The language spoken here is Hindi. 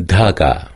ढाका